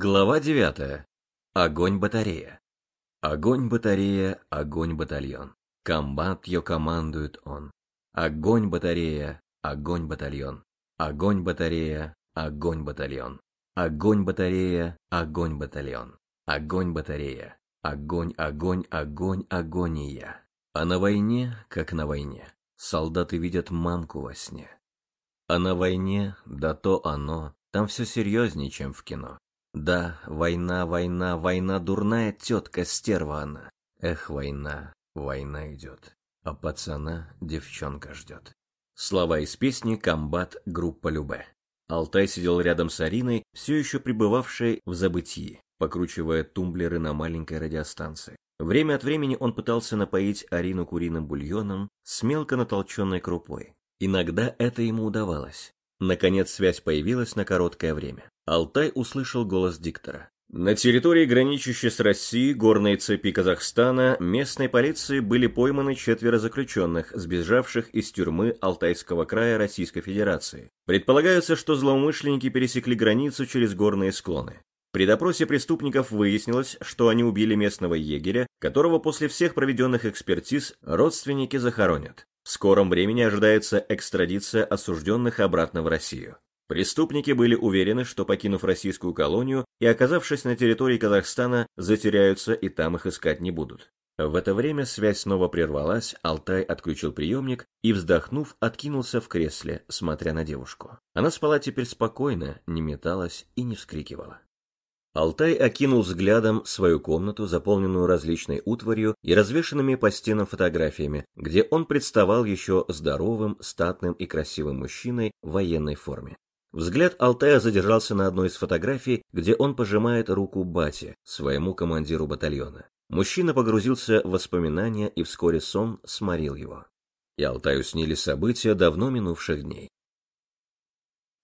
Глава 9. Огонь батарея. Огонь батарея, огонь батальон. Комбат ее командует он. Огонь батарея, огонь батальон. Огонь батарея, огонь батальон. Огонь батарея, огонь батальон. Огонь батарея. Огонь, огонь, огонь, агония. А на войне, как на войне, солдаты видят мамку во сне. А на войне, да то оно, там все серьезнее, чем в кино. Да, война, война, война, дурная тетка, стерва она. Эх, война, война идет, а пацана девчонка ждет. Слова из песни «Комбат. Группа Любе». Алтай сидел рядом с Ариной, все еще пребывавшей в забытии, покручивая тумблеры на маленькой радиостанции. Время от времени он пытался напоить Арину куриным бульоном с мелко натолченной крупой. Иногда это ему удавалось. Наконец связь появилась на короткое время. Алтай услышал голос диктора. На территории, граничащей с Россией, горной цепи Казахстана, местной полиции были пойманы четверо заключенных, сбежавших из тюрьмы Алтайского края Российской Федерации. Предполагается, что злоумышленники пересекли границу через горные склоны. При допросе преступников выяснилось, что они убили местного егеря, которого после всех проведенных экспертиз родственники захоронят. В скором времени ожидается экстрадиция осужденных обратно в Россию. Преступники были уверены, что покинув российскую колонию и оказавшись на территории Казахстана, затеряются и там их искать не будут. В это время связь снова прервалась, Алтай отключил приемник и, вздохнув, откинулся в кресле, смотря на девушку. Она спала теперь спокойно, не металась и не вскрикивала. Алтай окинул взглядом свою комнату, заполненную различной утварью и развешанными по стенам фотографиями, где он представал еще здоровым, статным и красивым мужчиной в военной форме. Взгляд Алтая задержался на одной из фотографий, где он пожимает руку Бате, своему командиру батальона. Мужчина погрузился в воспоминания, и вскоре сон сморил его. И Алтаю снились события давно минувших дней.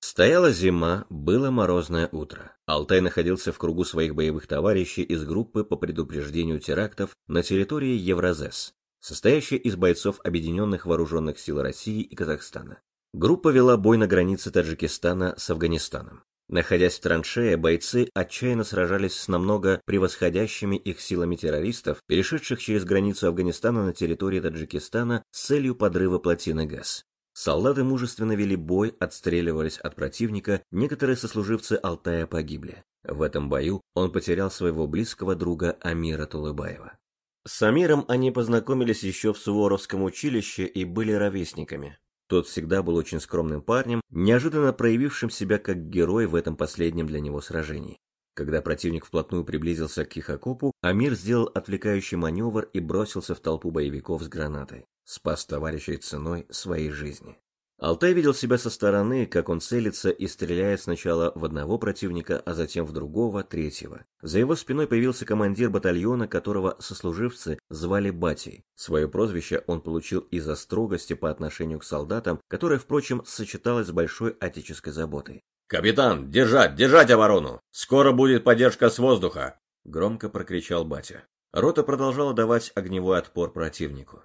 Стояла зима, было морозное утро. Алтай находился в кругу своих боевых товарищей из группы по предупреждению терактов на территории Евразес, состоящей из бойцов Объединенных Вооруженных Сил России и Казахстана. Группа вела бой на границе Таджикистана с Афганистаном. Находясь в траншее, бойцы отчаянно сражались с намного превосходящими их силами террористов, перешедших через границу Афганистана на территории Таджикистана с целью подрыва плотины ГАЗ. Солдаты мужественно вели бой, отстреливались от противника, некоторые сослуживцы Алтая погибли. В этом бою он потерял своего близкого друга Амира Тулыбаева. С Амиром они познакомились еще в Суворовском училище и были ровесниками. Тот всегда был очень скромным парнем, неожиданно проявившим себя как герой в этом последнем для него сражении. Когда противник вплотную приблизился к их окопу, Амир сделал отвлекающий маневр и бросился в толпу боевиков с гранатой. Спас товарищей ценой своей жизни. Алтай видел себя со стороны, как он целится и стреляет сначала в одного противника, а затем в другого, третьего. За его спиной появился командир батальона, которого сослуживцы звали Батей. Свое прозвище он получил из-за строгости по отношению к солдатам, которое, впрочем, сочеталось с большой отеческой заботой. «Капитан, держать, держать оборону! Скоро будет поддержка с воздуха!» Громко прокричал батя. Рота продолжала давать огневой отпор противнику.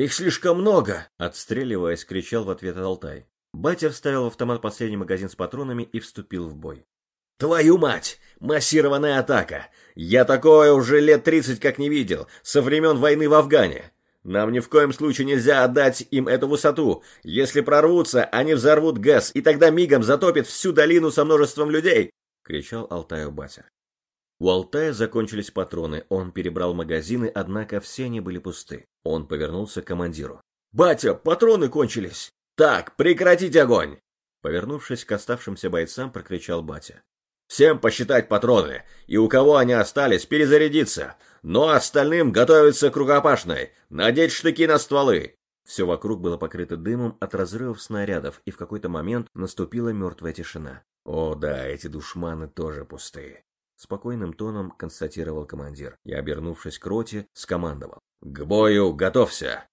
«Их слишком много!» — отстреливаясь, кричал в ответ Алтай. Батя вставил в автомат последний магазин с патронами и вступил в бой. «Твою мать! Массированная атака! Я такое уже лет тридцать как не видел, со времен войны в Афгане! Нам ни в коем случае нельзя отдать им эту высоту. Если прорвутся, они взорвут ГЭС, и тогда мигом затопит всю долину со множеством людей!» — кричал Алтаю батя. У Алтая закончились патроны, он перебрал магазины, однако все они были пусты. Он повернулся к командиру. «Батя, патроны кончились! Так, прекратить огонь!» Повернувшись к оставшимся бойцам, прокричал батя. «Всем посчитать патроны, и у кого они остались, перезарядиться, но остальным готовиться к рукопашной, надеть штыки на стволы!» Все вокруг было покрыто дымом от разрывов снарядов, и в какой-то момент наступила мертвая тишина. «О да, эти душманы тоже пустые спокойным тоном констатировал командир и, обернувшись к роте, скомандовал. «К бою готовься!»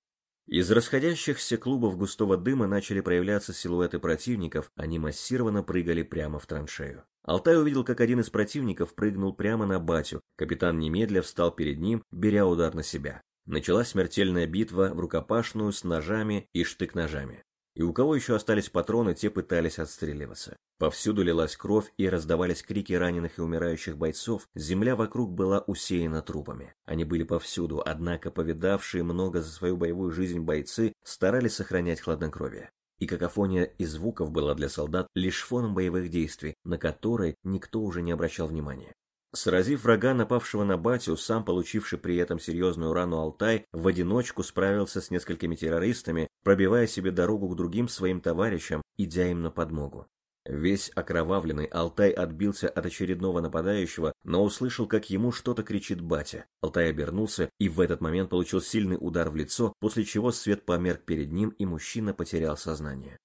Из расходящихся клубов густого дыма начали проявляться силуэты противников, они массированно прыгали прямо в траншею. Алтай увидел, как один из противников прыгнул прямо на батю. Капитан немедля встал перед ним, беря удар на себя. Началась смертельная битва в рукопашную с ножами и штык-ножами. И у кого еще остались патроны, те пытались отстреливаться. Повсюду лилась кровь и раздавались крики раненых и умирающих бойцов, земля вокруг была усеяна трупами. Они были повсюду, однако повидавшие много за свою боевую жизнь бойцы старались сохранять хладнокровие. И какофония из звуков была для солдат лишь фоном боевых действий, на которые никто уже не обращал внимания. Сразив врага, напавшего на батю, сам получивший при этом серьезную рану Алтай, в одиночку справился с несколькими террористами, пробивая себе дорогу к другим своим товарищам, идя им на подмогу. Весь окровавленный Алтай отбился от очередного нападающего, но услышал, как ему что-то кричит батя. Алтай обернулся и в этот момент получил сильный удар в лицо, после чего свет померк перед ним, и мужчина потерял сознание.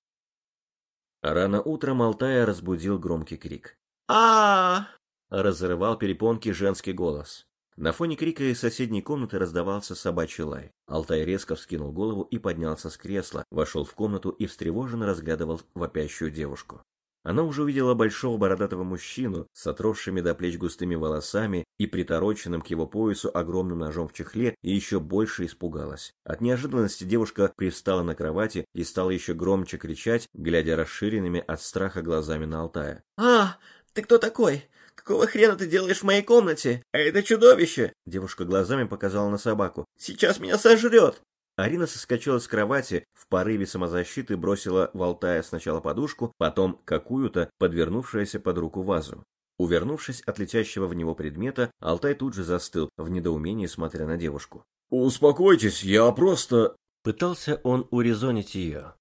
Рано утром Алтая разбудил громкий крик. а разрывал перепонки женский голос. На фоне крика из соседней комнаты раздавался собачий лай. Алтай резко вскинул голову и поднялся с кресла, вошел в комнату и встревоженно разглядывал вопящую девушку. Она уже увидела большого бородатого мужчину с отросшими до плеч густыми волосами и притороченным к его поясу огромным ножом в чехле и еще больше испугалась. От неожиданности девушка привстала на кровати и стала еще громче кричать, глядя расширенными от страха глазами на Алтая. «А, ты кто такой? Какого хрена ты делаешь в моей комнате? А это чудовище!» Девушка глазами показала на собаку. «Сейчас меня сожрет!» Арина соскочила с кровати, в порыве самозащиты бросила в Алтая сначала подушку, потом какую-то подвернувшуюся под руку вазу. Увернувшись от летящего в него предмета, Алтай тут же застыл, в недоумении смотря на девушку. «Успокойтесь, я просто...» Пытался он урезонить ее.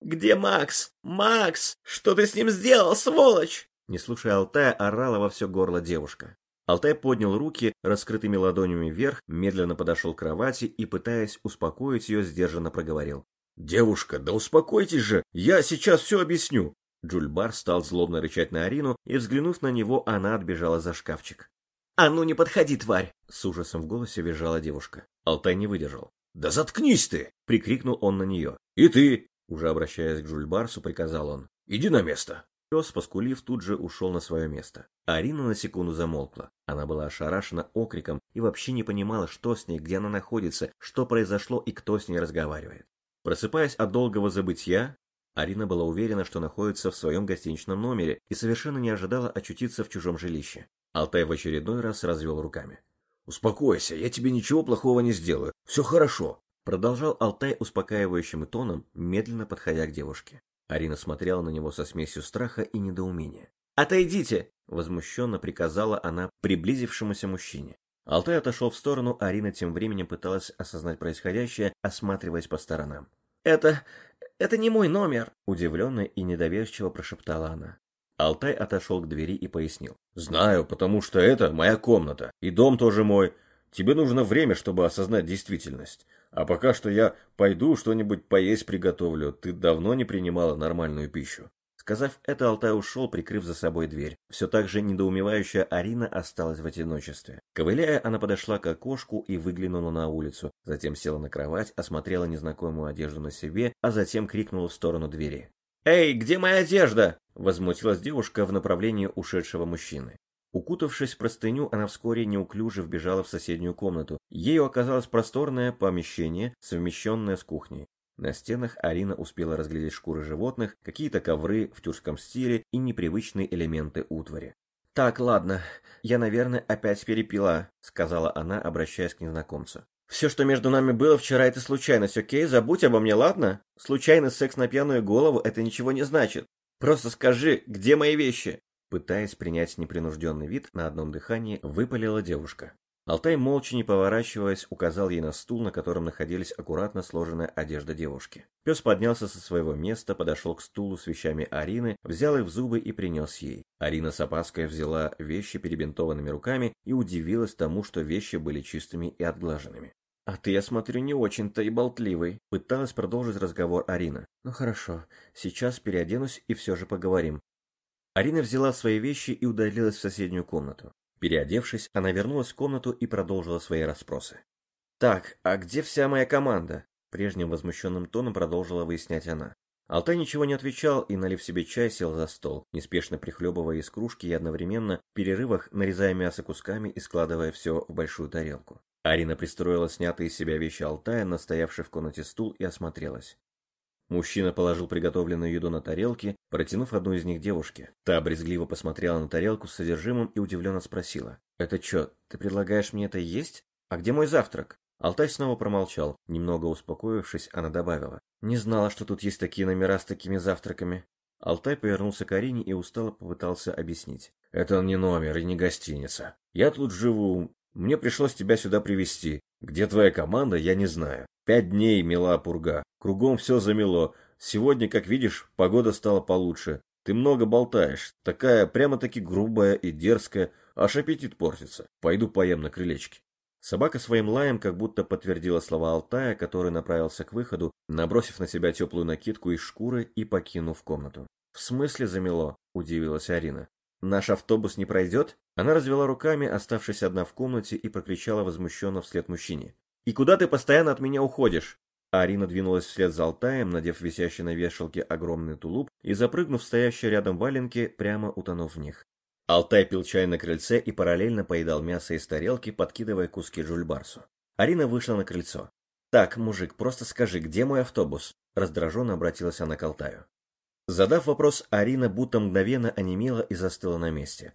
«Где Макс? Макс! Что ты с ним сделал, сволочь?» Не слушая Алтая, орала во все горло девушка. Алтай поднял руки раскрытыми ладонями вверх, медленно подошел к кровати и, пытаясь успокоить ее, сдержанно проговорил. «Девушка, да успокойтесь же, я сейчас все объясню!» Джульбар стал злобно рычать на Арину, и, взглянув на него, она отбежала за шкафчик. «А ну не подходи, тварь!» С ужасом в голосе визжала девушка. Алтай не выдержал. «Да заткнись ты!» — прикрикнул он на нее. «И ты!» — уже обращаясь к Джульбарсу, приказал он. «Иди на место!» Пес, поскулив, тут же ушел на свое место. Арина на секунду замолкла. Она была ошарашена окриком и вообще не понимала, что с ней, где она находится, что произошло и кто с ней разговаривает. Просыпаясь от долгого забытья, Арина была уверена, что находится в своем гостиничном номере и совершенно не ожидала очутиться в чужом жилище. Алтай в очередной раз развел руками. «Успокойся, я тебе ничего плохого не сделаю. Все хорошо», продолжал Алтай успокаивающим тоном, медленно подходя к девушке. Арина смотрела на него со смесью страха и недоумения. «Отойдите!» – возмущенно приказала она приблизившемуся мужчине. Алтай отошел в сторону, Арина тем временем пыталась осознать происходящее, осматриваясь по сторонам. «Это... это не мой номер!» – удивленно и недоверчиво прошептала она. Алтай отошел к двери и пояснил. «Знаю, потому что это моя комната, и дом тоже мой. Тебе нужно время, чтобы осознать действительность. А пока что я пойду что-нибудь поесть приготовлю. Ты давно не принимала нормальную пищу. Сказав это, Алтай ушел, прикрыв за собой дверь. Все так же недоумевающая Арина осталась в одиночестве. Ковыляя, она подошла к окошку и выглянула на улицу. Затем села на кровать, осмотрела незнакомую одежду на себе, а затем крикнула в сторону двери. «Эй, где моя одежда?» Возмутилась девушка в направлении ушедшего мужчины. Укутавшись в простыню, она вскоре неуклюже вбежала в соседнюю комнату. Ею оказалось просторное помещение, совмещенное с кухней. На стенах Арина успела разглядеть шкуры животных, какие-то ковры в тюркском стиле и непривычные элементы утвари. «Так, ладно, я, наверное, опять перепила», — сказала она, обращаясь к незнакомцу. «Все, что между нами было вчера, это случайность, окей? Забудь обо мне, ладно? Случайный секс на пьяную голову — это ничего не значит. Просто скажи, где мои вещи?» Пытаясь принять непринужденный вид, на одном дыхании выпалила девушка. Алтай, молча не поворачиваясь, указал ей на стул, на котором находились аккуратно сложенная одежда девушки. Пес поднялся со своего места, подошел к стулу с вещами Арины, взял их в зубы и принес ей. Арина с опаской взяла вещи перебинтованными руками и удивилась тому, что вещи были чистыми и отглаженными. «А ты, я смотрю, не очень-то и болтливый», — пыталась продолжить разговор Арина. «Ну хорошо, сейчас переоденусь и все же поговорим. Арина взяла свои вещи и удалилась в соседнюю комнату. Переодевшись, она вернулась в комнату и продолжила свои расспросы. «Так, а где вся моя команда?» Прежним возмущенным тоном продолжила выяснять она. Алтай ничего не отвечал и, налив себе чай, сел за стол, неспешно прихлебывая из кружки и одновременно в перерывах нарезая мясо кусками и складывая все в большую тарелку. Арина пристроила снятые из себя вещи Алтая на в комнате стул и осмотрелась. Мужчина положил приготовленную еду на тарелки, протянув одну из них девушке. Та брезгливо посмотрела на тарелку с содержимым и удивленно спросила. «Это чё, ты предлагаешь мне это есть? А где мой завтрак?» Алтай снова промолчал. Немного успокоившись, она добавила. «Не знала, что тут есть такие номера с такими завтраками». Алтай повернулся к Арине и устало попытался объяснить. «Это не номер и не гостиница. Я тут живу. Мне пришлось тебя сюда привезти. Где твоя команда, я не знаю. Пять дней мела пурга. Кругом все замело. Сегодня, как видишь, погода стала получше. Ты много болтаешь. Такая прямо-таки грубая и дерзкая. Аж аппетит портится. Пойду поем на крылечке. Собака своим лаем как будто подтвердила слова Алтая, который направился к выходу, набросив на себя теплую накидку из шкуры и покинув комнату. «В смысле замело?» – удивилась Арина. «Наш автобус не пройдет?» Она развела руками, оставшись одна в комнате, и прокричала возмущенно вслед мужчине. «И куда ты постоянно от меня уходишь?» Арина двинулась вслед за Алтаем, надев висящий на вешалке огромный тулуп и запрыгнув в стоящие рядом валенки, прямо утонув в них. Алтай пил чай на крыльце и параллельно поедал мясо из тарелки, подкидывая куски жульбарсу. Арина вышла на крыльцо. «Так, мужик, просто скажи, где мой автобус?» Раздраженно обратилась она к Алтаю. Задав вопрос, Арина будто мгновенно онемела и застыла на месте.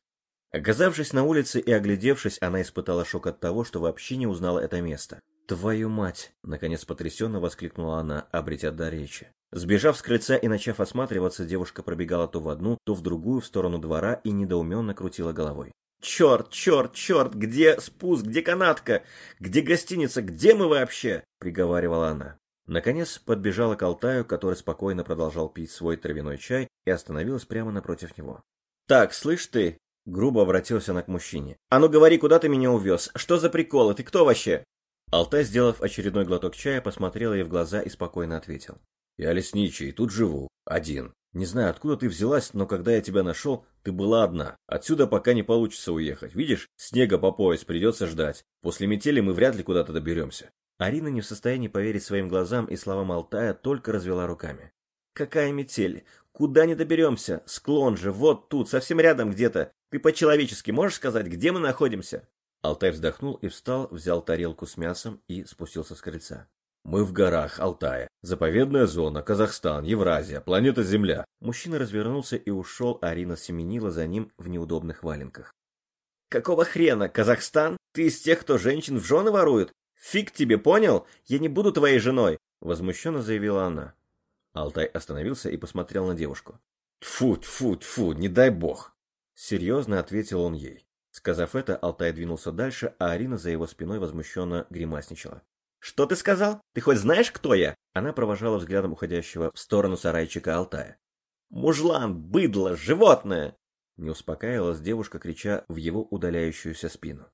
Оказавшись на улице и оглядевшись, она испытала шок от того, что вообще не узнала это место. «Твою мать!» — наконец потрясенно воскликнула она, обретя до речи. Сбежав с крыльца и начав осматриваться, девушка пробегала то в одну, то в другую в сторону двора и недоуменно крутила головой. «Черт, черт, черт! Где спуск? Где канатка? Где гостиница? Где мы вообще?» — приговаривала она. Наконец подбежала к Алтаю, который спокойно продолжал пить свой травяной чай и остановилась прямо напротив него. «Так, слышь ты!» — грубо обратился она к мужчине. «А ну говори, куда ты меня увез? Что за приколы? Ты кто вообще?» Алтай, сделав очередной глоток чая, посмотрел ей в глаза и спокойно ответил. «Я лесничий, тут живу, один. Не знаю, откуда ты взялась, но когда я тебя нашел, ты была одна. Отсюда пока не получится уехать. Видишь, снега по пояс придется ждать. После метели мы вряд ли куда-то доберемся». Арина не в состоянии поверить своим глазам и словам Алтая только развела руками. «Какая метель? Куда не доберемся? Склон же, вот тут, совсем рядом где-то. Ты по-человечески можешь сказать, где мы находимся?» Алтай вздохнул и встал, взял тарелку с мясом и спустился с крыльца. «Мы в горах Алтая. Заповедная зона, Казахстан, Евразия, планета Земля». Мужчина развернулся и ушел, Арина семенила за ним в неудобных валенках. «Какого хрена, Казахстан? Ты из тех, кто женщин в жены ворует? Фиг тебе, понял? Я не буду твоей женой!» Возмущенно заявила она. Алтай остановился и посмотрел на девушку. «Тьфу, тьфу, тьфу, не дай бог!» Серьезно ответил он ей. Сказав это, Алтай двинулся дальше, а Арина за его спиной возмущенно гримасничала. «Что ты сказал? Ты хоть знаешь, кто я?» Она провожала взглядом уходящего в сторону сарайчика Алтая. «Мужлан, быдло, животное!» Не успокаивалась девушка, крича в его удаляющуюся спину.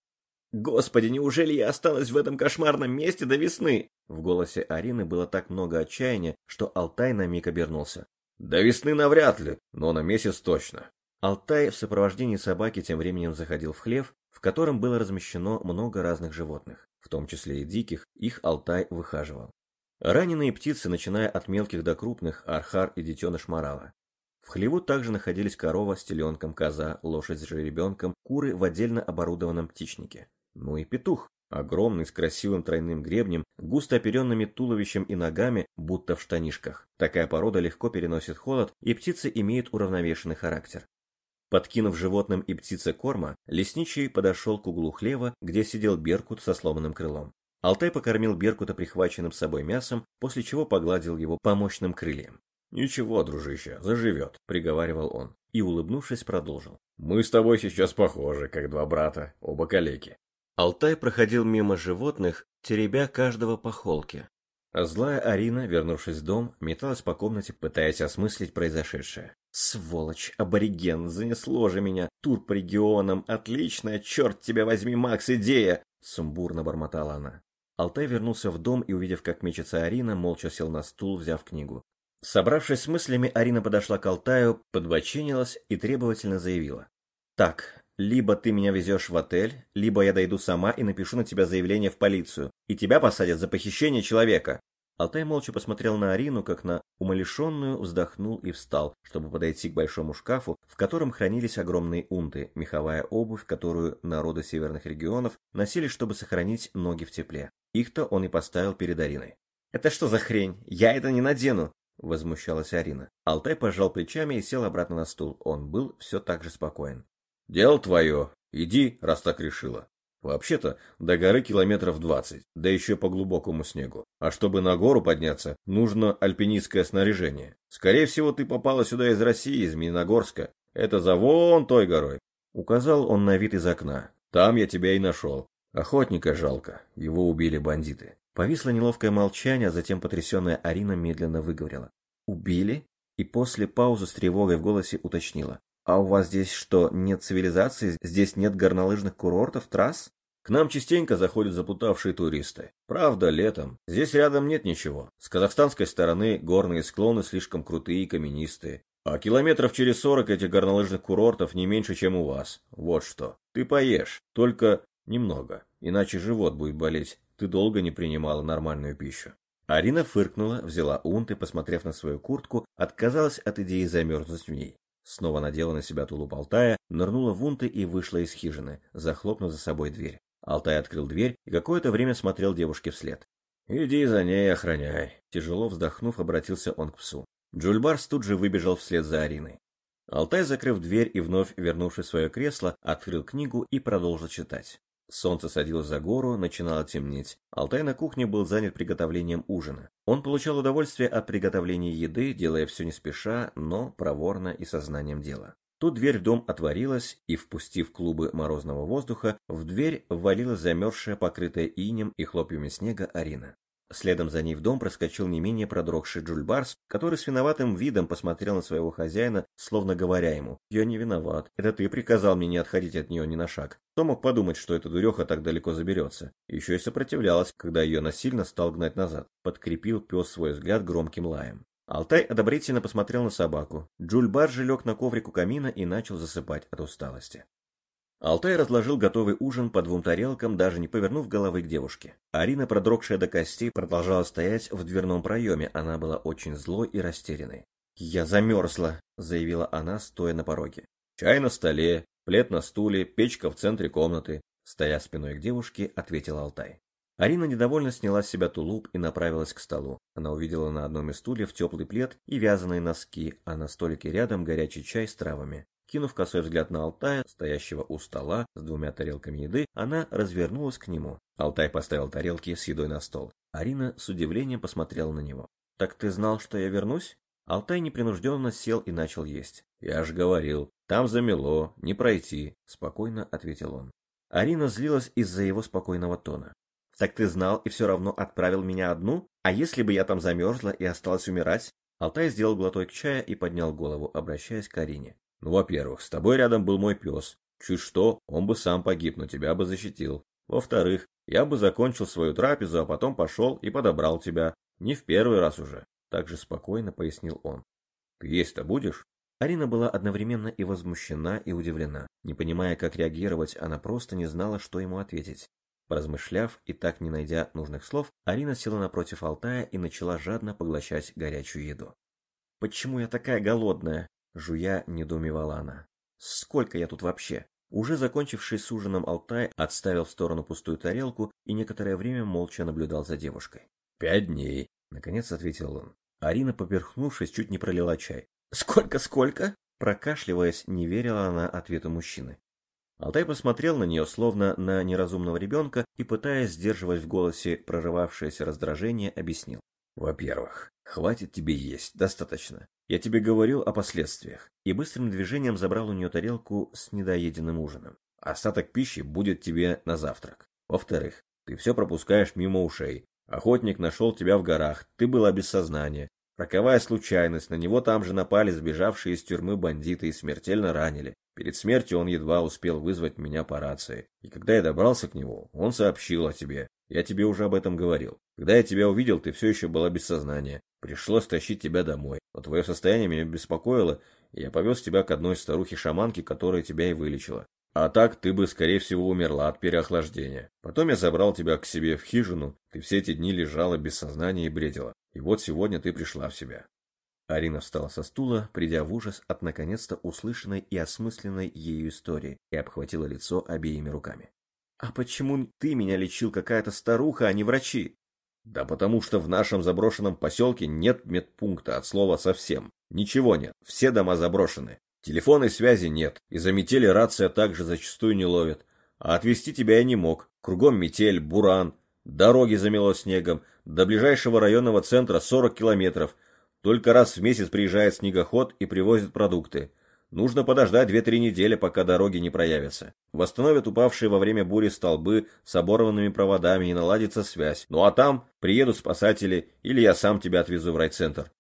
«Господи, неужели я осталась в этом кошмарном месте до весны?» В голосе Арины было так много отчаяния, что Алтай на миг обернулся. «До весны навряд ли, но на месяц точно. Алтай в сопровождении собаки тем временем заходил в хлев, в котором было размещено много разных животных, в том числе и диких, их Алтай выхаживал. Раненые птицы, начиная от мелких до крупных, архар и детеныш морала. В хлеву также находились корова с теленком, коза, лошадь с жеребенком, куры в отдельно оборудованном птичнике. Ну и петух, огромный, с красивым тройным гребнем, густо оперенными туловищем и ногами, будто в штанишках. Такая порода легко переносит холод, и птицы имеют уравновешенный характер. Подкинув животным и птице корма, лесничий подошел к углу хлева, где сидел Беркут со сломанным крылом. Алтай покормил Беркута прихваченным с собой мясом, после чего погладил его по мощным крыльям. «Ничего, дружище, заживет», — приговаривал он, и, улыбнувшись, продолжил. «Мы с тобой сейчас похожи, как два брата, оба калеки». Алтай проходил мимо животных, теребя каждого по холке. А злая Арина, вернувшись в дом, металась по комнате, пытаясь осмыслить произошедшее. Сволочь, абориген, занесло же меня. Тур по регионам, отличная, черт тебя возьми, Макс, идея! Сумбурно бормотала она. Алтай вернулся в дом и, увидев, как мечется Арина, молча сел на стул, взяв книгу. Собравшись с мыслями, Арина подошла к Алтаю, подбоченилась и требовательно заявила. «Так, либо ты меня везешь в отель, либо я дойду сама и напишу на тебя заявление в полицию, и тебя посадят за похищение человека. Алтай молча посмотрел на Арину, как на умалишенную, вздохнул и встал, чтобы подойти к большому шкафу, в котором хранились огромные унты, меховая обувь, которую народы северных регионов носили, чтобы сохранить ноги в тепле. Их-то он и поставил перед Ариной. «Это что за хрень? Я это не надену!» возмущалась Арина. Алтай пожал плечами и сел обратно на стул. Он был все так же спокоен. Дело твое. Иди, раз так решила. Вообще-то, до горы километров двадцать, да еще по глубокому снегу. А чтобы на гору подняться, нужно альпинистское снаряжение. Скорее всего, ты попала сюда из России, из Миногорска. Это за вон той горой. Указал он на вид из окна. Там я тебя и нашел. Охотника жалко, его убили бандиты. Повисло неловкое молчание, а затем потрясенная Арина медленно выговорила. «Убили?» И после паузы с тревогой в голосе уточнила. А у вас здесь что, нет цивилизации? Здесь нет горнолыжных курортов, трасс? К нам частенько заходят заплутавшие туристы. Правда, летом. Здесь рядом нет ничего. С казахстанской стороны горные склоны слишком крутые и каменистые. А километров через сорок этих горнолыжных курортов не меньше, чем у вас. Вот что. Ты поешь, только немного, иначе живот будет болеть. Ты долго не принимала нормальную пищу. Арина фыркнула, взяла унт и, посмотрев на свою куртку, отказалась от идеи замерзнуть в ней. Снова надела на себя тулуп Алтая, нырнула в унты и вышла из хижины, захлопнув за собой дверь. Алтай открыл дверь и какое-то время смотрел девушке вслед. «Иди за ней, охраняй!» Тяжело вздохнув, обратился он к псу. Джульбарс тут же выбежал вслед за Ариной. Алтай, закрыв дверь и вновь вернувшись в свое кресло, открыл книгу и продолжил читать. Солнце садилось за гору, начинало темнеть. Алтай на кухне был занят приготовлением ужина. Он получал удовольствие от приготовления еды, делая все не спеша, но проворно и сознанием дела. Тут дверь в дом отворилась, и, впустив клубы морозного воздуха, в дверь ввалилась замерзшая, покрытая инем и хлопьями снега Арина. Следом за ней в дом проскочил не менее продрогший Джульбарс, который с виноватым видом посмотрел на своего хозяина, словно говоря ему, «Я не виноват, это ты приказал мне не отходить от нее ни на шаг. Кто мог подумать, что эта дуреха так далеко заберется? Еще и сопротивлялась, когда ее насильно стал гнать назад». Подкрепил пес свой взгляд громким лаем. Алтай одобрительно посмотрел на собаку. Джульбарс же лег на коврик у камина и начал засыпать от усталости. Алтай разложил готовый ужин по двум тарелкам, даже не повернув головы к девушке. Арина, продрогшая до костей, продолжала стоять в дверном проеме. Она была очень злой и растерянной. «Я замерзла», — заявила она, стоя на пороге. «Чай на столе, плед на стуле, печка в центре комнаты», — стоя спиной к девушке, ответил Алтай. Арина недовольно сняла с себя тулуп и направилась к столу. Она увидела на одном из стульев теплый плед и вязаные носки, а на столике рядом горячий чай с травами. Кинув косой взгляд на Алтая, стоящего у стола с двумя тарелками еды, она развернулась к нему. Алтай поставил тарелки с едой на стол. Арина с удивлением посмотрела на него. «Так ты знал, что я вернусь?» Алтай непринужденно сел и начал есть. «Я же говорил, там замело, не пройти», — спокойно ответил он. Арина злилась из-за его спокойного тона. «Так ты знал и все равно отправил меня одну? А если бы я там замерзла и осталась умирать?» Алтай сделал глоток чая и поднял голову, обращаясь к Арине. Ну, во-первых, с тобой рядом был мой пес. Чуть что, он бы сам погиб, но тебя бы защитил. Во-вторых, я бы закончил свою трапезу, а потом пошел и подобрал тебя. Не в первый раз уже. Так же спокойно пояснил он. Ты есть-то будешь? Арина была одновременно и возмущена, и удивлена. Не понимая, как реагировать, она просто не знала, что ему ответить. Поразмышляв и так не найдя нужных слов, Арина села напротив Алтая и начала жадно поглощать горячую еду. «Почему я такая голодная?» Жуя, недоумевала она. Сколько я тут вообще? Уже закончивший с ужином Алтай отставил в сторону пустую тарелку и некоторое время молча наблюдал за девушкой. «Пять дней», — наконец ответил он. Арина, поперхнувшись, чуть не пролила чай. «Сколько-сколько?» Прокашливаясь, не верила она ответу мужчины. Алтай посмотрел на нее, словно на неразумного ребенка, и, пытаясь сдерживать в голосе прорывавшееся раздражение, объяснил. «Во-первых, хватит тебе есть, достаточно. Я тебе говорил о последствиях. И быстрым движением забрал у нее тарелку с недоеденным ужином. Остаток пищи будет тебе на завтрак. Во-вторых, ты все пропускаешь мимо ушей. Охотник нашел тебя в горах, ты была без сознания. Роковая случайность, на него там же напали сбежавшие из тюрьмы бандиты и смертельно ранили. Перед смертью он едва успел вызвать меня по рации. И когда я добрался к нему, он сообщил о тебе. Я тебе уже об этом говорил. Когда я тебя увидел, ты все еще была без сознания. Пришлось тащить тебя домой. Но твое состояние меня беспокоило, и я повез тебя к одной старухе-шаманке, которая тебя и вылечила. А так ты бы, скорее всего, умерла от переохлаждения. Потом я забрал тебя к себе в хижину, ты все эти дни лежала без сознания и бредила. И вот сегодня ты пришла в себя. Арина встала со стула, придя в ужас от наконец-то услышанной и осмысленной ею истории, и обхватила лицо обеими руками. «А почему ты меня лечил какая-то старуха, а не врачи?» Да потому что в нашем заброшенном поселке нет медпункта от слова совсем. Ничего нет, все дома заброшены. Телефонной связи нет, из-за метели рация также зачастую не ловит. А отвезти тебя я не мог. Кругом метель, буран, дороги замело снегом, до ближайшего районного центра 40 километров. Только раз в месяц приезжает снегоход и привозит продукты. Нужно подождать 2-3 недели, пока дороги не проявятся. Восстановят упавшие во время бури столбы с оборванными проводами и наладится связь. Ну а там приедут спасатели, или я сам тебя отвезу в райцентр.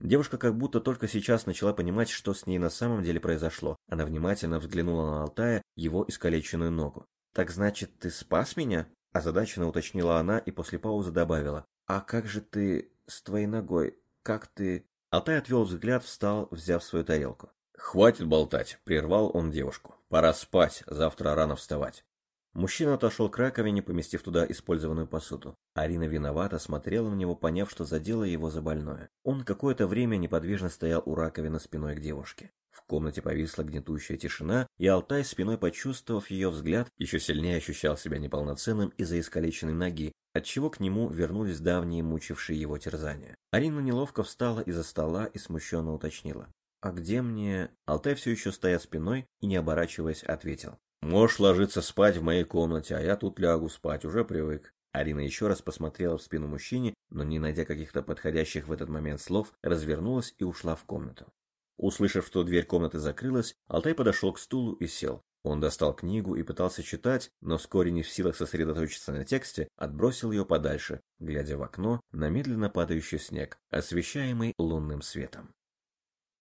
Девушка как будто только сейчас начала понимать, что с ней на самом деле произошло. Она внимательно взглянула на Алтая, его искалеченную ногу. «Так значит, ты спас меня?» Озадаченно уточнила она и после паузы добавила. «А как же ты с твоей ногой? Как ты...» Алтай отвел взгляд, встал, взяв свою тарелку. «Хватит болтать», — прервал он девушку. «Пора спать, завтра рано вставать». Мужчина отошел к раковине, поместив туда использованную посуду. Арина виновато смотрела на него, поняв, что задела его за больное. Он какое-то время неподвижно стоял у раковины спиной к девушке. В комнате повисла гнетущая тишина, и Алтай, спиной почувствовав ее взгляд, еще сильнее ощущал себя неполноценным из-за искалеченной ноги, отчего к нему вернулись давние мучившие его терзания. Арина неловко встала из-за стола и смущенно уточнила. «А где мне...» Алтай все еще стоя спиной и не оборачиваясь ответил. «Можешь ложиться спать в моей комнате, а я тут лягу спать, уже привык». Арина еще раз посмотрела в спину мужчине, но не найдя каких-то подходящих в этот момент слов, развернулась и ушла в комнату. Услышав, что дверь комнаты закрылась, Алтай подошел к стулу и сел. Он достал книгу и пытался читать, но вскоре не в силах сосредоточиться на тексте, отбросил ее подальше, глядя в окно на медленно падающий снег, освещаемый лунным светом.